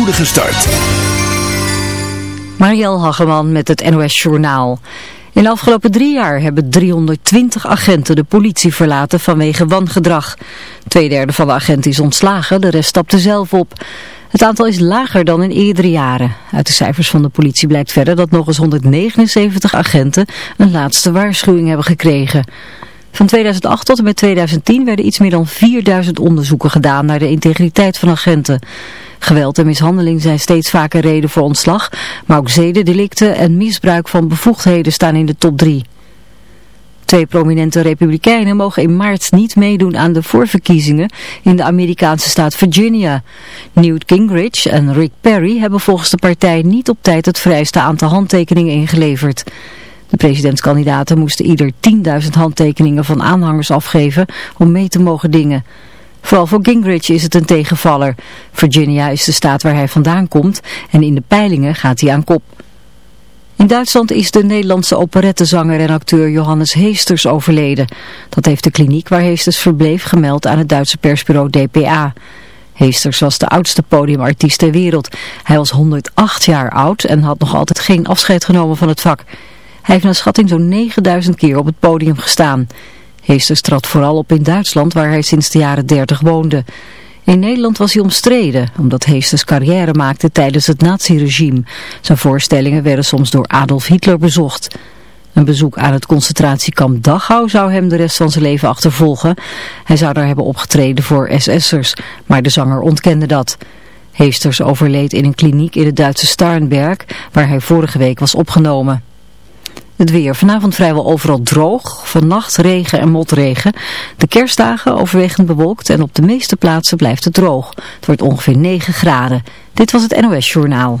spoedige start. Marielle Hageman met het NOS Journaal. In de afgelopen drie jaar hebben 320 agenten de politie verlaten vanwege wangedrag. Tweederde van de agenten is ontslagen, de rest stapte zelf op. Het aantal is lager dan in eerdere jaren. Uit de cijfers van de politie blijkt verder dat nog eens 179 agenten een laatste waarschuwing hebben gekregen. Van 2008 tot en met 2010 werden iets meer dan 4000 onderzoeken gedaan naar de integriteit van agenten. Geweld en mishandeling zijn steeds vaker reden voor ontslag, maar ook zedendelicten en misbruik van bevoegdheden staan in de top 3. Twee prominente republikeinen mogen in maart niet meedoen aan de voorverkiezingen in de Amerikaanse staat Virginia. Newt Gingrich en Rick Perry hebben volgens de partij niet op tijd het vrijste aantal handtekeningen ingeleverd. De presidentskandidaten moesten ieder 10.000 handtekeningen van aanhangers afgeven om mee te mogen dingen. Vooral voor Gingrich is het een tegenvaller. Virginia is de staat waar hij vandaan komt en in de peilingen gaat hij aan kop. In Duitsland is de Nederlandse operettezanger en acteur Johannes Heesters overleden. Dat heeft de kliniek waar Heesters verbleef gemeld aan het Duitse persbureau DPA. Heesters was de oudste podiumartiest ter wereld. Hij was 108 jaar oud en had nog altijd geen afscheid genomen van het vak. Hij heeft naar schatting zo'n 9000 keer op het podium gestaan. Heesters trad vooral op in Duitsland waar hij sinds de jaren 30 woonde. In Nederland was hij omstreden, omdat Heesters carrière maakte tijdens het naziregime. Zijn voorstellingen werden soms door Adolf Hitler bezocht. Een bezoek aan het concentratiekamp Dachau zou hem de rest van zijn leven achtervolgen. Hij zou daar hebben opgetreden voor SS'ers, maar de zanger ontkende dat. Heesters overleed in een kliniek in het Duitse Starnberg, waar hij vorige week was opgenomen. Het weer. Vanavond vrijwel overal droog. Vannacht regen en motregen. De kerstdagen overwegend bewolkt en op de meeste plaatsen blijft het droog. Het wordt ongeveer 9 graden. Dit was het NOS Journaal.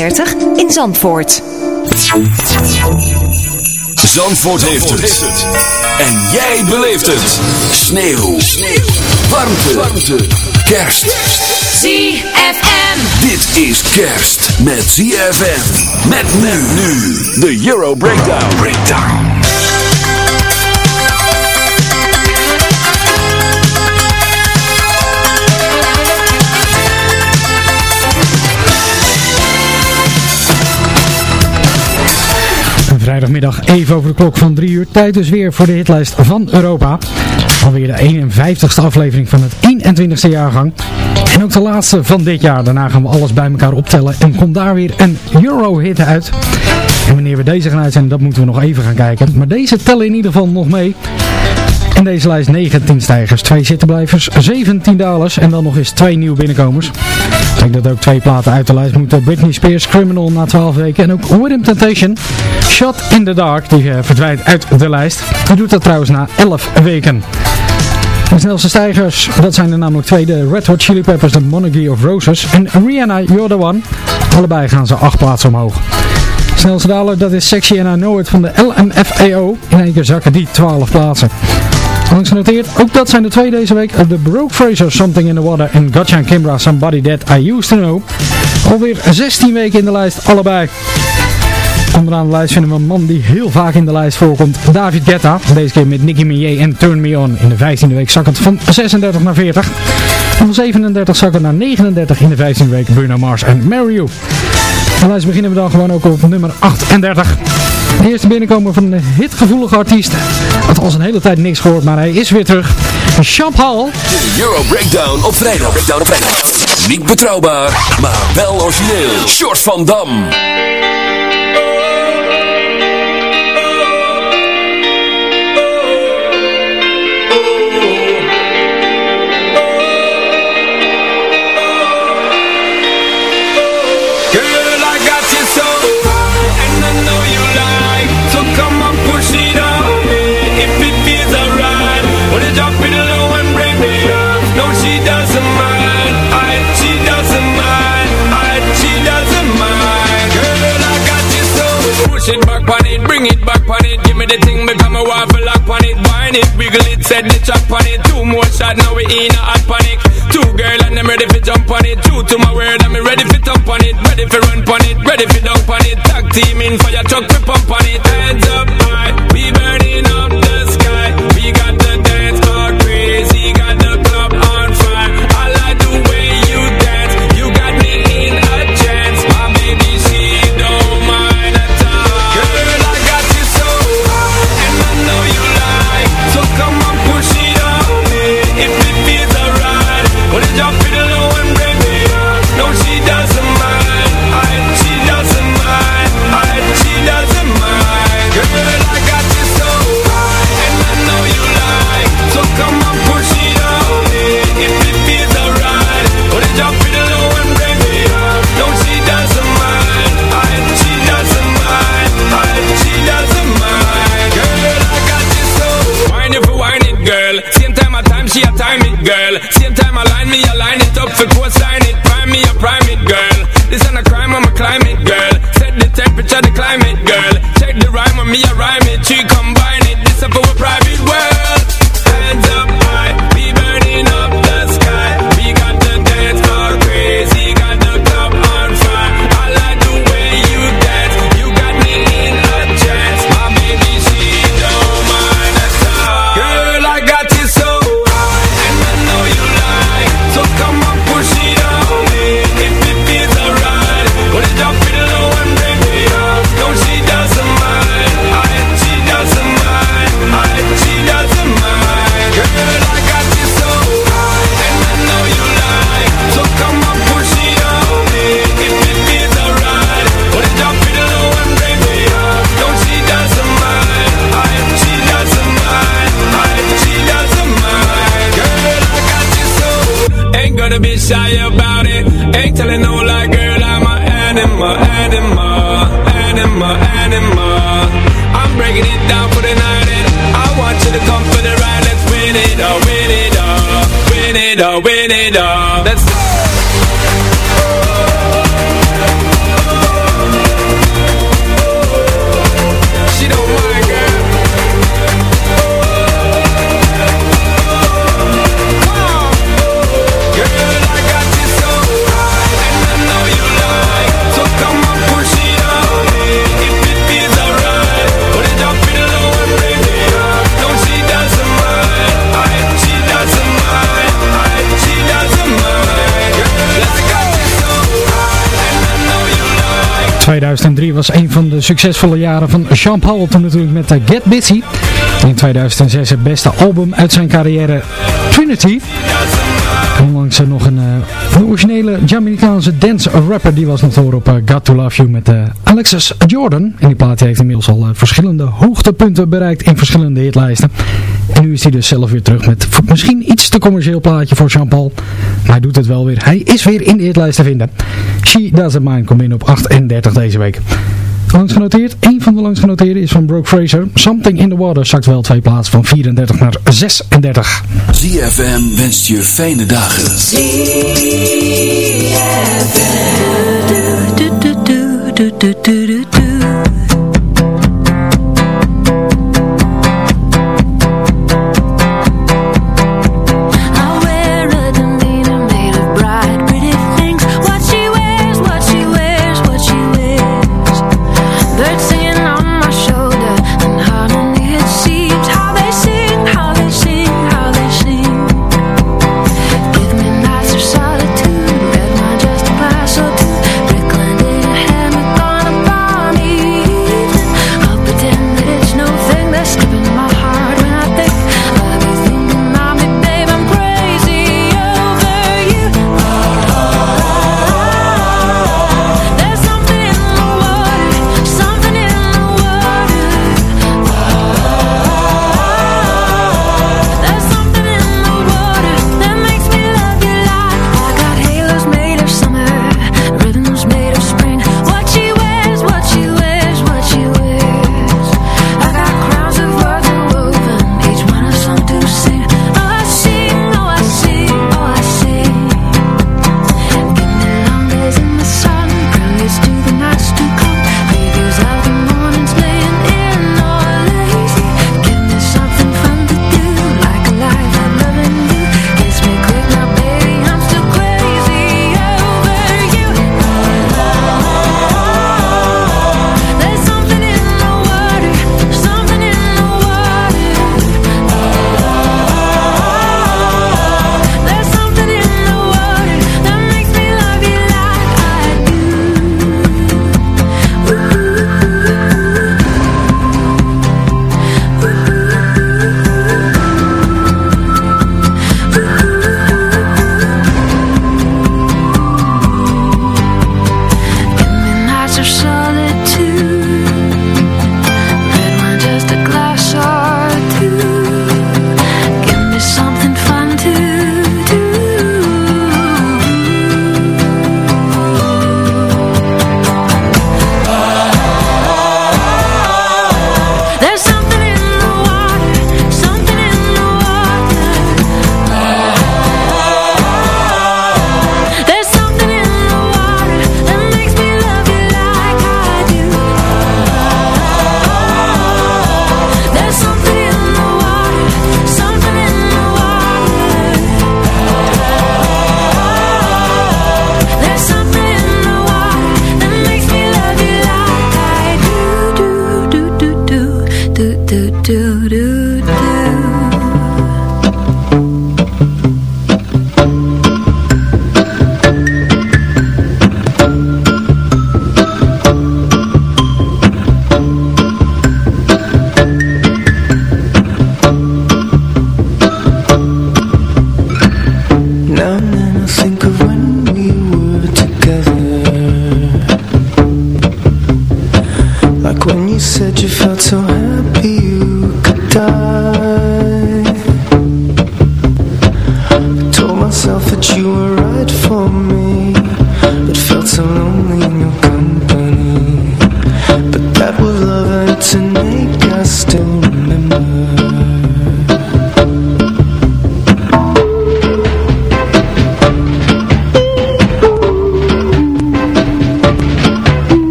in Zandvoort. Zandvoort heeft het. En jij beleeft het. Sneeuw. Sneeuw. Warmte. Warmte. Kerst. ZFM. Dit is kerst met ZFM. Met men nu. De Euro Breakdown. Breakdown. Vrijdagmiddag even over de klok van 3 uur. Tijd dus weer voor de hitlijst van Europa. Alweer de 51ste aflevering van het 21ste jaargang. En ook de laatste van dit jaar. Daarna gaan we alles bij elkaar optellen. En komt daar weer een Euro-hit uit. En wanneer we deze gaan uitzenden, dat moeten we nog even gaan kijken. Maar deze tellen in ieder geval nog mee. In deze lijst 19 stijgers, 2 zittenblijvers, 17 dalers en dan nog eens 2 nieuwe binnenkomers. Ik denk dat ook twee platen uit de lijst moeten. Britney Spears, Criminal na 12 weken en ook Rhythm Temptation, Shot in the Dark, die uh, verdwijnt uit de lijst. Die doet dat trouwens na 11 weken. De snelste stijgers, dat zijn er namelijk twee, de Red Hot Chili Peppers, de Monarchy of Roses en Rihanna, You're the One. Allebei gaan ze 8 plaatsen omhoog. Snelste daler, dat is Sexy and I Know It van de LMFAO. In één keer zakken die 12 plaatsen. Langs genoteerd, ook dat zijn de twee deze week. The Broke Fraser, Something in the Water en Gotcha and Kimbra, Somebody That I Used to Know. Alweer 16 weken in de lijst, allebei. Onderaan de lijst vinden we een man die heel vaak in de lijst voorkomt. David Guetta. Deze keer met Nicki Minaj en Turn Me On. In de 15e week zakkend van 36 naar 40. En van 37 zakken naar 39 in de 15e week Bruno Mars en Mary You. De lijst beginnen we dan gewoon ook op nummer 38. De eerste binnenkomen van een hitgevoelige artiest. Had al zijn hele tijd niks gehoord, maar hij is weer terug. Champ Hall. De Euro Breakdown op vrijdag. Breakdown op vrijdag. Niet betrouwbaar, maar wel origineel. Short van Dam. Chop on it. Two more shots, now we in a hot panic. Two girl and I'm ready for jump on it. Two to my word, I'm ready for thump on it. Ready for run on it, ready for dunk on it. Tag team in fire truck, we pump on it. Hands up it, oh, win it, oh. 2003 was een van de succesvolle jaren van Sean Paul toen natuurlijk met eh, Get Busy. In 2006 het beste album uit zijn carrière Trinity. Onlangs nog een, eh, een originele Jamaicaanse dance rapper die was nog te horen op eh, Got To Love You met eh, Alexis Jordan. En die plaat heeft inmiddels al verschillende hoogtepunten bereikt in verschillende hitlijsten. Nu is hij dus zelf weer terug met misschien iets te commercieel plaatje voor Jean Paul. Maar hij doet het wel weer. Hij is weer in de hitlijst te vinden. She Doesn't Mind komt in op 38 deze week. Langs genoteerd, één van de langs genoteerde is van Brooke Fraser. Something in the Water zakt wel twee plaatsen van 34 naar 36. ZFM wenst je fijne dagen. Do,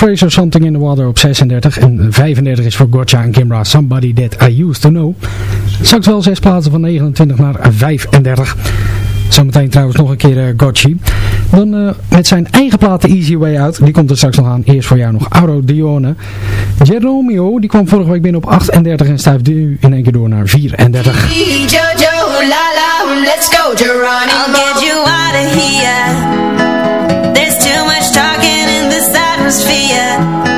Fraser, Something in the Water op 36 en 35 is voor Gotcha en Kimbra, Somebody That I Used To Know. Straks wel 6 plaatsen van 29 naar 35. Zometeen trouwens nog een keer uh, Gotchi. Dan uh, met zijn eigen plaat The Easy Way Out. Die komt er straks nog aan. Eerst voor jou nog Auro Dione. Geromeo, die kwam vorige week binnen op 38 en stuift nu in één keer door naar 34. Jojo, la la, let's go, Geronimo. I'll get you out of here. Atmosphere.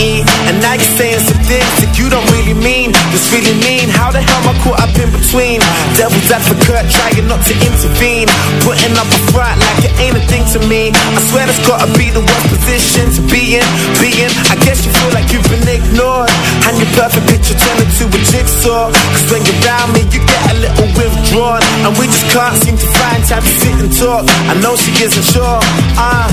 And now you're saying some things that you don't really mean. Just really mean. How the hell am I caught up in between? Devil's advocate, trying not to intervene. Putting up a front like it ain't a thing to me. I swear that's gotta be the worst position to be in. Being, I guess you feel like you've been ignored. And your perfect picture turned into a jigsaw. Cause when you're around me, you get a little withdrawn. And we just can't seem to find time to sit and talk. I know she isn't sure. Uh,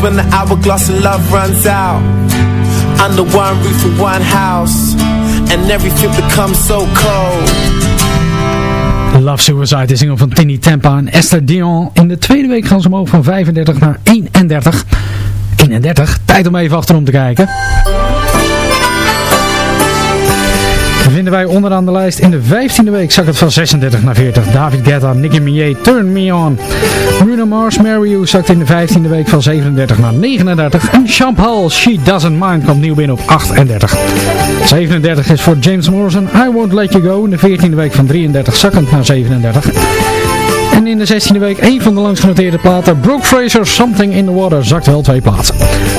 When the hourglass of love runs out? Under one roof and one house, and everything becomes so cold. Love Suicide, de single van Tinny Tempa en Esther Dion. In de tweede week gaan ze omhoog van 35 naar 31. 31, tijd om even achterom te kijken. Vinden wij onderaan de lijst in de 15e week zak het van 36 naar 40. David Guetta, Nicki Minaj, Turn Me On. Bruno Mars, Marry You zakt in de 15e week van 37 naar 39. En Champal, She Doesn't Mind komt nieuw binnen op 38. 37 is voor James Morrison, I Won't Let You Go. In de 14e week van 33 zakkend naar 37. In de 16e week een van de langst genoteerde platen. Brooke Fraser, Something in the Water, zakt wel twee plaatsen.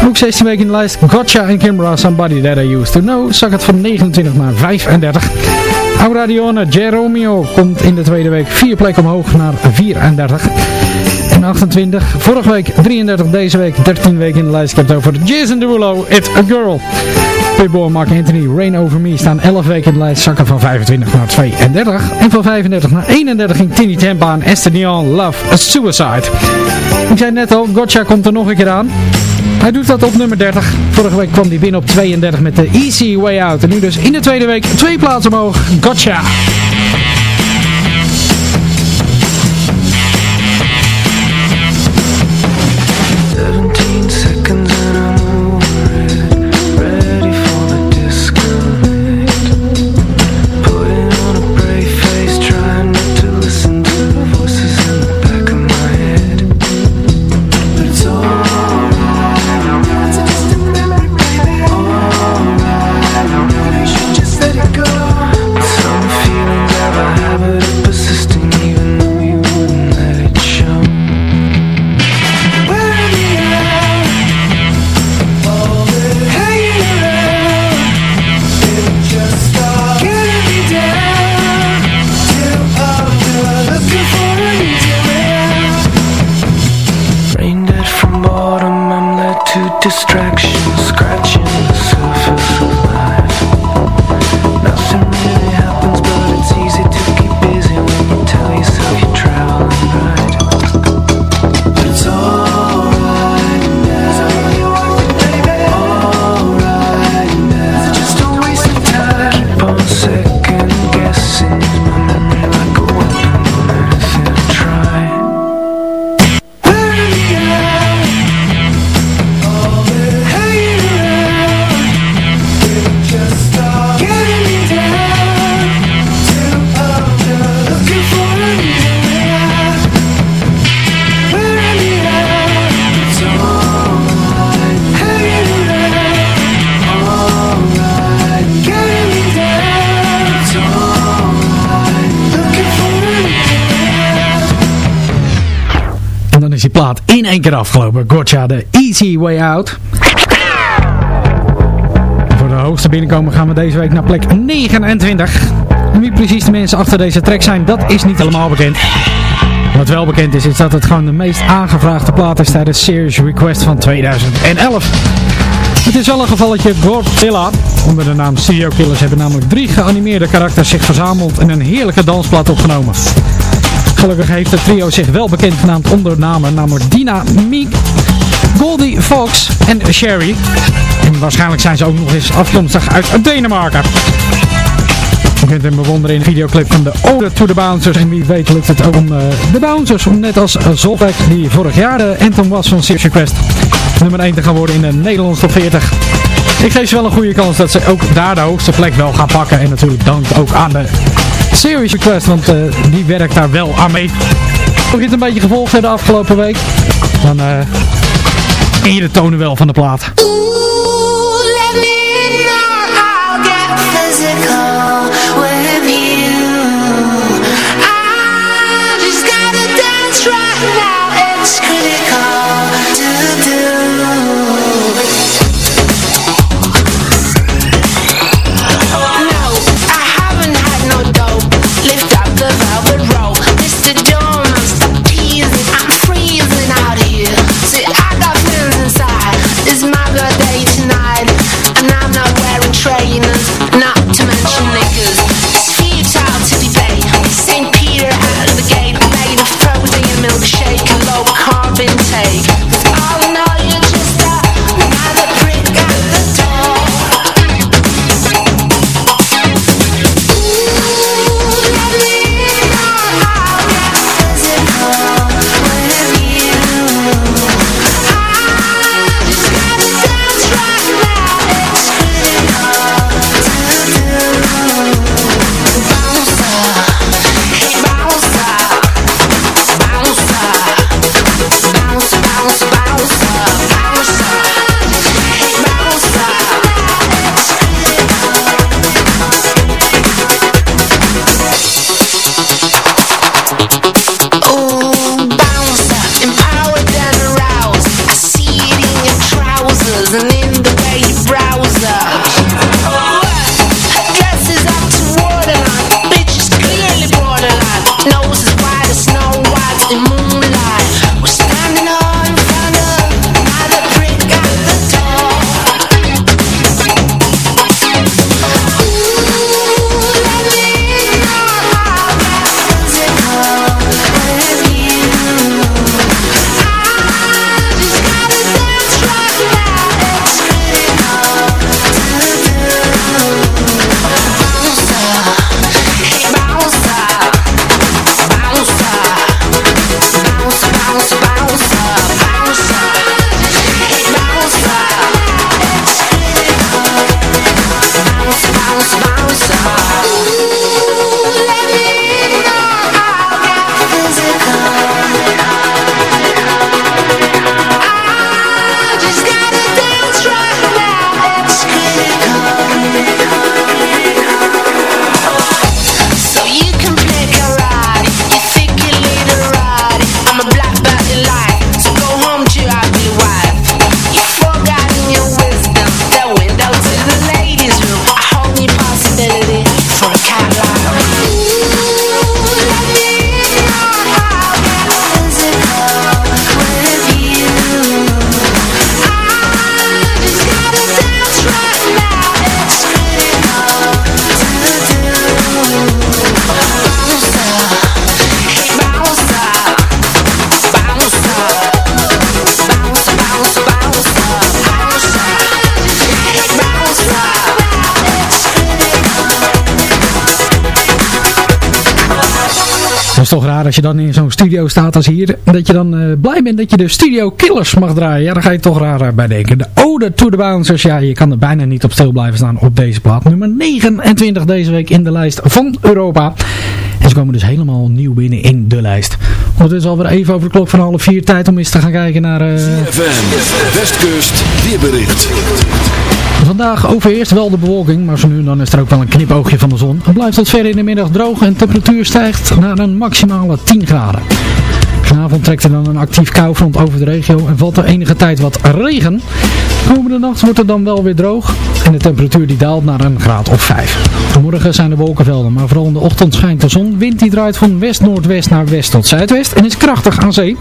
Ook 16e week in de lijst. Gotcha en Kimbra, Somebody That I Used To Know, zakt het van 29 naar 35. Auradione, Jeromeo komt in de tweede week vier plekken omhoog naar 34. En 28, vorige week 33, deze week 13 weken in de lijst. Ik heb het over Jason Derulo, It's a Girl. Pitbull, Mark Anthony, Rain Over Me staan 11 weken in de lijst, zakken van 25 naar 32. En van 35 naar 31 ging Tini Tempa en Esther Dion, Love, a Suicide. Ik zei net al, Gotcha komt er nog een keer aan. Hij doet dat op nummer 30. Vorige week kwam hij binnen op 32 met de Easy Way Out. En nu dus in de tweede week twee plaatsen omhoog. Gotcha! De Easy Way Out. Voor de hoogste binnenkomen gaan we deze week naar plek 29. En wie precies de mensen achter deze track zijn, dat is niet helemaal bekend. Wat wel bekend is, is dat het gewoon de meest aangevraagde plaat is tijdens Series Request van 2011. Het is wel een gevalletje Godzilla. Onder de naam Studio Killers hebben namelijk drie geanimeerde karakters zich verzameld en een heerlijke dansplaat opgenomen. Gelukkig heeft het trio zich wel bekend genaamd onder namen, namelijk Dina, Meek, Goldie Fox en Sherry. En waarschijnlijk zijn ze ook nog eens afkomstig uit Denemarken. Je kunt hem bewonderen in de videoclip van de Ode to the Bouncers. En wie weet lukt het ook om eh, de Bouncers, net als Zoltek, die vorig jaar de anthem was van Serious Request, nummer 1 te gaan worden in de Nederlandse top 40. Ik geef ze wel een goede kans dat ze ook daar de hoogste plek wel gaan pakken. En natuurlijk dank ook aan de Serious Request, want eh, die werkt daar wel aan mee. Mocht je het een beetje gevolgd de afgelopen week, dan eh de tonen wel van de plaat. Toch raar als je dan in zo'n studio staat als hier, dat je dan eh, blij bent dat je de Studio Killers mag draaien. Ja, daar ga je toch raar eh, bij denken. De Ode to the Bouncers, ja, je kan er bijna niet op stil blijven staan op deze plaat. Nummer 29 deze week in de lijst van Europa. En ze komen dus helemaal nieuw binnen in de lijst. Ondertussen alweer even over de klok van half vier tijd om eens te gaan kijken naar... FM, Westkust, weerbericht. Vandaag overheerst wel de bewolking, maar zo nu dan is er ook wel een knipoogje van de zon. Het blijft tot ver in de middag droog en de temperatuur stijgt naar een maximale 10 graden. Vanavond trekt er dan een actief koufront over de regio en valt er enige tijd wat regen. Komende nacht wordt het dan wel weer droog en de temperatuur die daalt naar een graad of 5. Vanmorgen zijn de wolkenvelden, maar vooral in de ochtend schijnt de zon. Wind die draait van west-noordwest naar west tot zuidwest en is krachtig aan zee.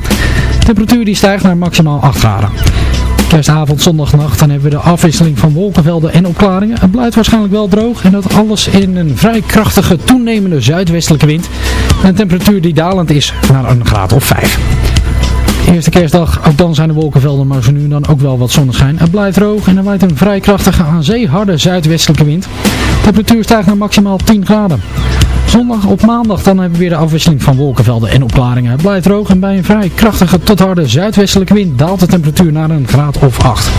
De temperatuur die stijgt naar maximaal 8 graden. Kerstavond, zondagnacht, dan hebben we de afwisseling van wolkenvelden en opklaringen. Het blijft waarschijnlijk wel droog en dat alles in een vrij krachtige toenemende zuidwestelijke wind. En een temperatuur die dalend is naar een graad of 5. Eerste kerstdag, ook dan zijn de wolkenvelden, maar zo nu dan ook wel wat zonneschijn. Het blijft droog en er waait een vrij krachtige aan zee harde zuidwestelijke wind. De temperatuur stijgt naar maximaal 10 graden. Zondag op maandag dan hebben we weer de afwisseling van wolkenvelden en opklaringen. Het blijft droog en bij een vrij krachtige tot harde zuidwestelijke wind daalt de temperatuur naar een graad of 8.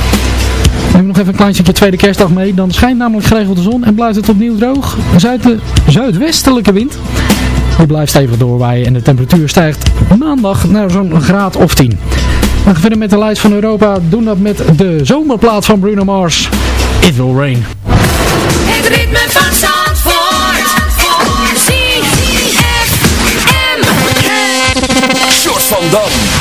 Neem nog even een klein stukje tweede kerstdag mee. Dan schijnt namelijk geregeld de zon en blijft het opnieuw droog. Zuid zuidwestelijke wind. Die blijft stevig doorwaaien en de temperatuur stijgt maandag naar zo'n graad of 10. We gaan verder met de lijst van Europa. Doen dat met de zomerplaat van Bruno Mars. It Will Rain. Het ritme van Zandvoort. Short van Dam.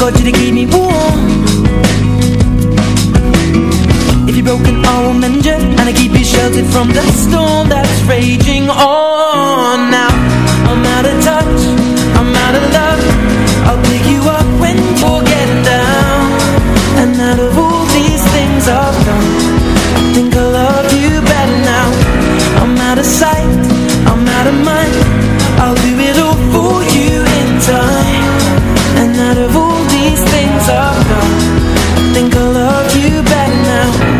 Got you to keep me warm. If you're broken, I will mend you And I keep you sheltered from the storm you better now.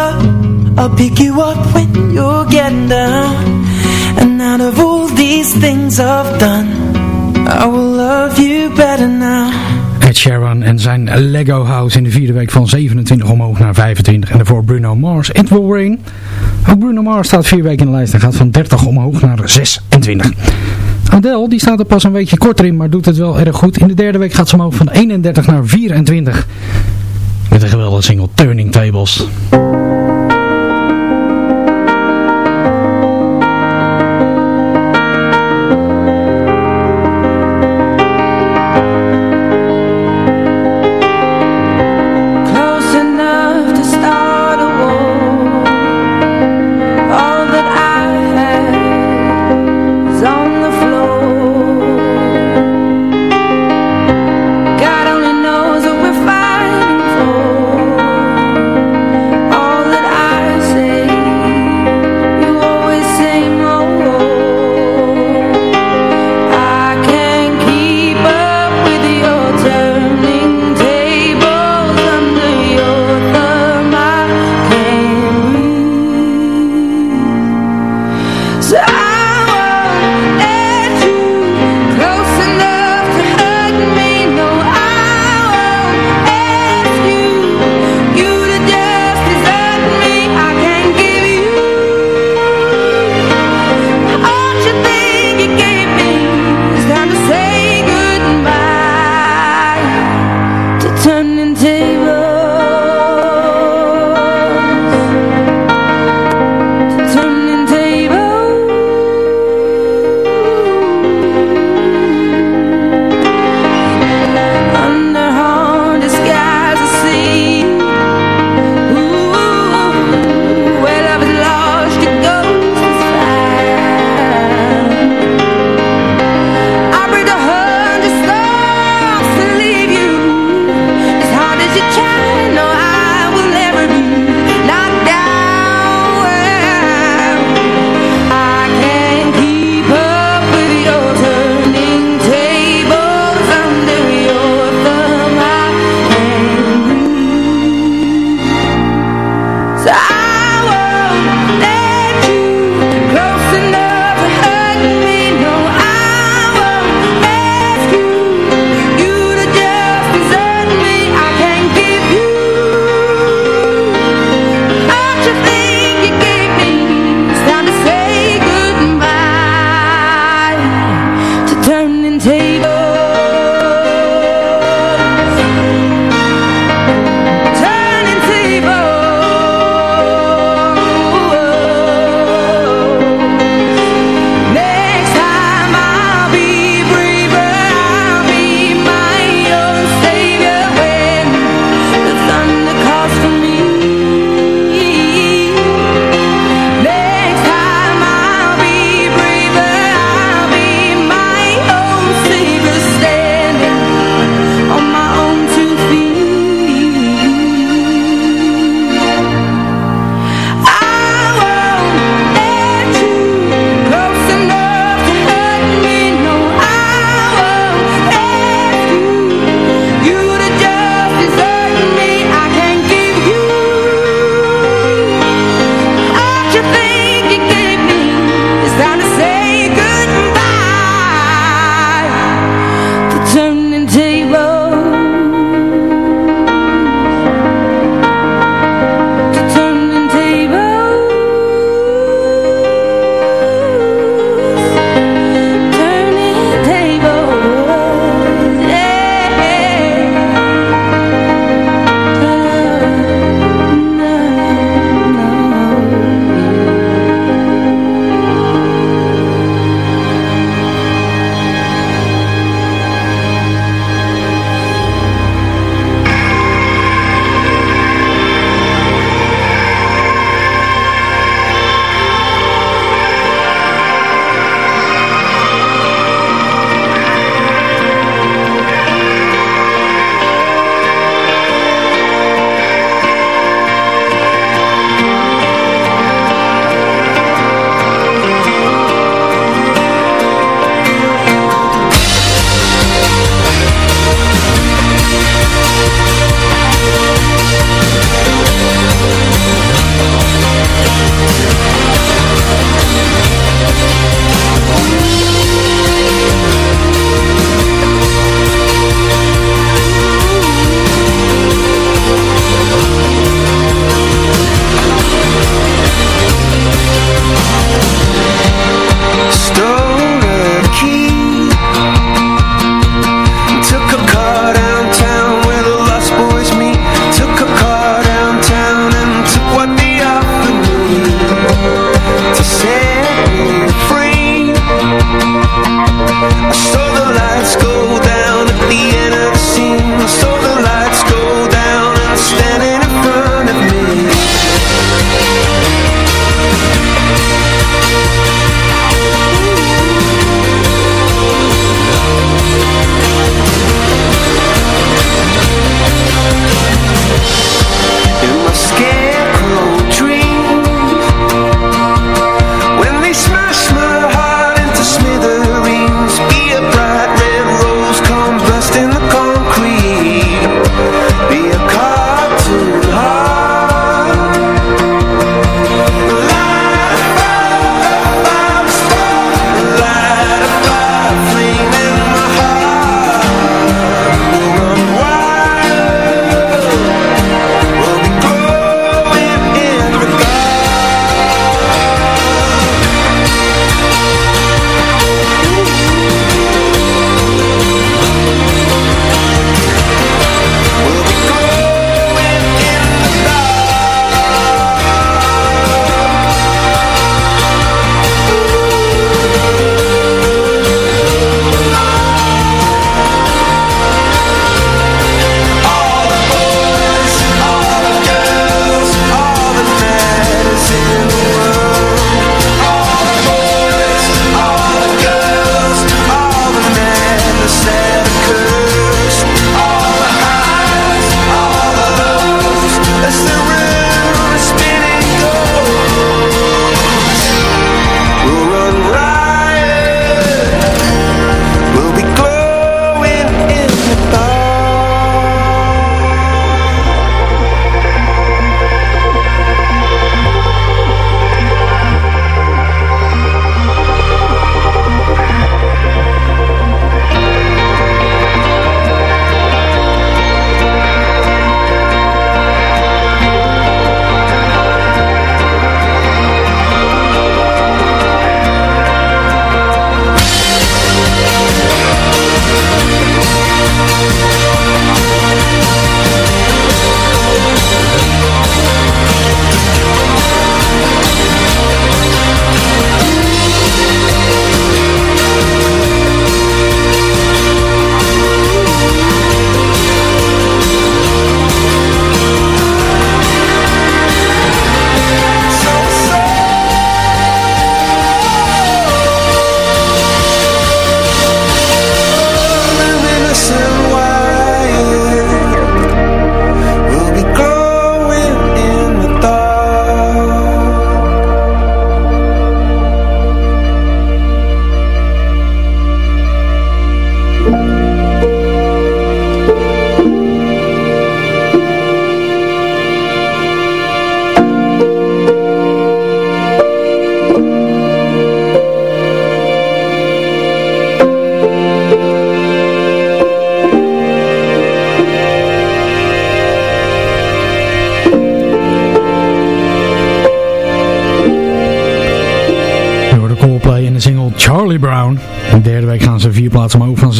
I'll pick you up when you're getting down And out of all these things I've done I will love you better now Ed Sheeran en zijn Lego House in de vierde week van 27 omhoog naar 25. En daarvoor Bruno Mars, It Will Rain. Ook Bruno Mars staat vier weken in de lijst en gaat van 30 omhoog naar 26. Adele, die staat er pas een weekje korter in, maar doet het wel erg goed. In de derde week gaat ze omhoog van 31 naar 24. Met een geweldige single Turning Tables.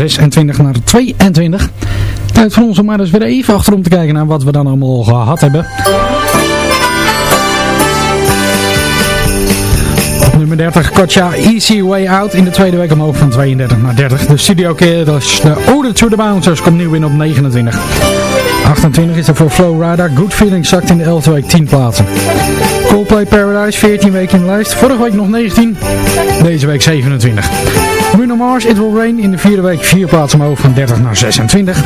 26 naar 22. Tijd voor ons om maar eens weer even achterom te kijken naar wat we dan allemaal gehad hebben. Op nummer 30 Katja Easy Way Out in de tweede week omhoog van 32 naar 30. De studio dus de Ode to the Bouncers komt nieuw in op 29. 28 is er voor Flow Rider. Good Feeling zakt in de 11e week 10 plaatsen. Coldplay Paradise 14 weken in de lijst. Vorige week nog 19. Deze week 27. Bruno Mars It Will Rain in de vierde week 4 plaatsen omhoog van 30 naar 26.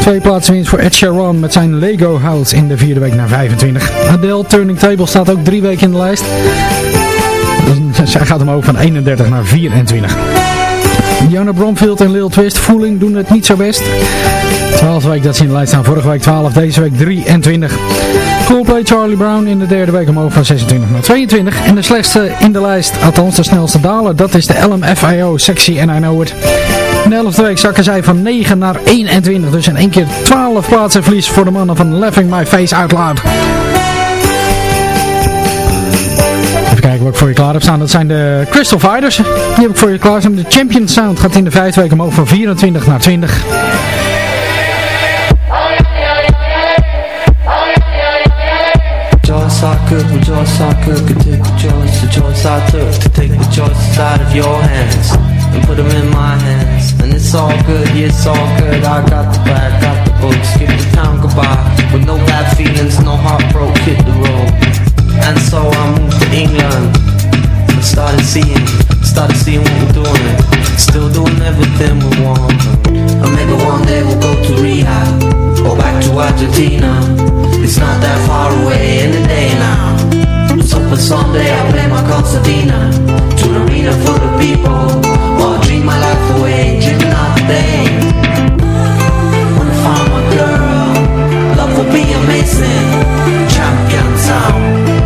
Twee plaatsen winst voor Ed Sheeran met zijn Lego House in de vierde week naar 25. Adele Turning Table staat ook drie weken in de lijst. Dus Zij gaat omhoog van 31 naar 24. Diana Bromfield en Lil Twist Fooling doen het niet zo best. 12 week dat ze in de lijst staan. Vorige week 12, deze week 23. Coldplay Charlie Brown in de derde week omhoog van 26 naar 22. En de slechtste in de lijst, althans de snelste daler, dat is de LMFIO Sexy and I Know It. In de elfde week zakken zij van 9 naar 21. Dus in één keer 12 plaatsen verlies voor de mannen van Laughing My Face Out Loud. Even kijken wat ik voor je klaar heb staan. Dat zijn de Crystal Fighters. Die heb ik voor je klaar staan. De Champion Sound gaat in de vijfde week omhoog van 24 naar 20. Choice I could, the choice I could, could take the choice, the choice I took to take the choices out of your hands and put them in my hands. And it's all good, yeah, it's all good. I got the bag, got the books, give the town goodbye with no bad feelings, no heartbroken, hit the road. And so I moved to England and started seeing, started seeing what we're doing, still doing everything we want. And maybe one day we'll go to rehab or back to Argentina. It's not that far away in the day now. So for Sunday I play my concertina to an arena full of people. Or I dream my life away, dreaming of the day. Wanna find my girl, love will be amazing. Champion sound.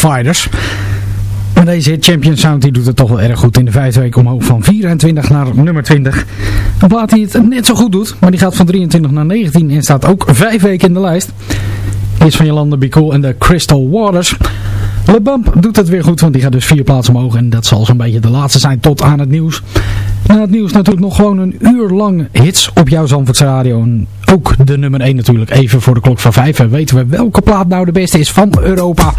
Fighters. Maar deze Champion Sound die doet het toch wel erg goed in de vijfde week omhoog van 24 naar nummer 20. Een plaat die het net zo goed doet, maar die gaat van 23 naar 19 en staat ook vijf weken in de lijst. Is van Jolanda Be Cool en de Crystal Waters. Le Bump doet het weer goed, want die gaat dus vier plaatsen omhoog. En dat zal zo'n beetje de laatste zijn tot aan het nieuws. Na het nieuws natuurlijk nog gewoon een uur lang hits op jouw Zandvoorts Radio. Ook de nummer 1 natuurlijk, even voor de klok van 5. En weten we welke plaat nou de beste is van Europa.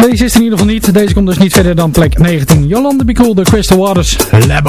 Deze is in ieder geval niet. Deze komt dus niet verder dan plek 19. Jolande Be Cool, de Crystal Waters. Le.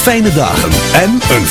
Fijne dagen en een